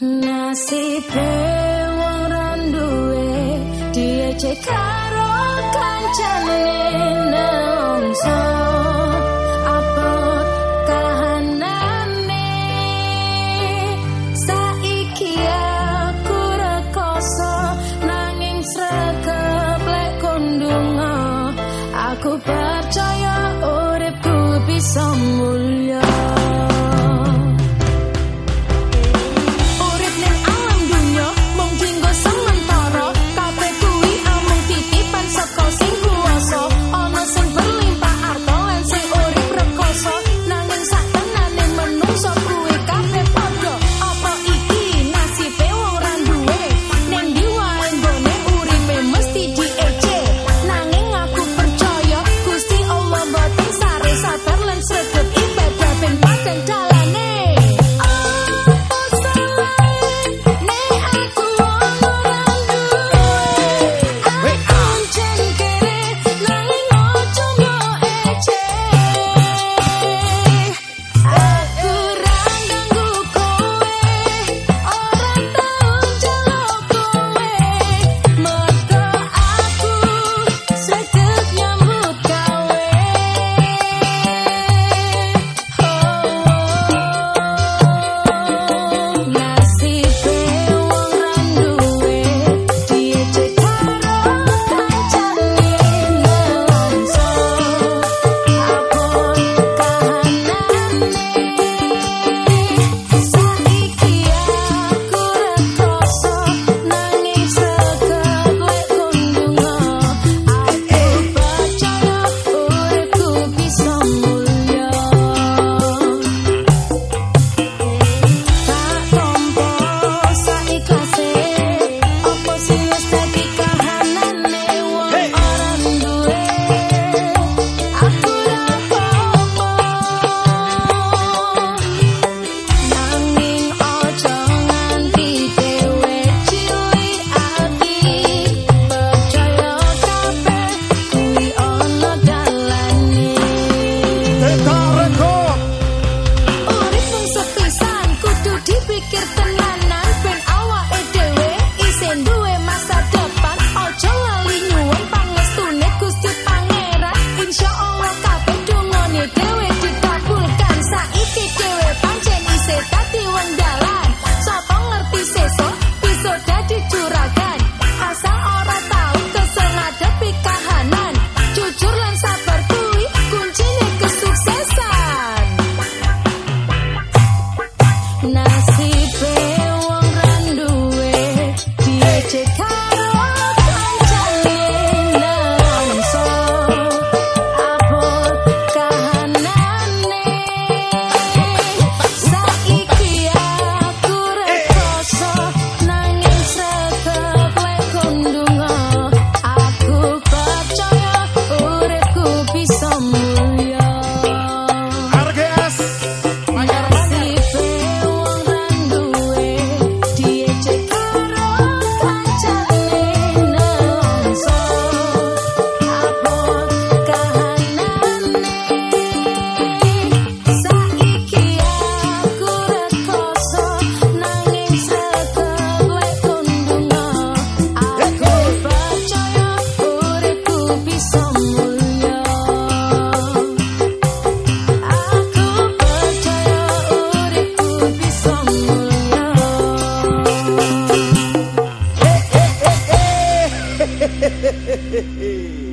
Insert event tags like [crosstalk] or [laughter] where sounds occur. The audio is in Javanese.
Nasibe wong randuwe diece karo kancane saiki aku rekoso nanging sregep lek kondunga aku percaya uripku bisa mulya Hey. [laughs]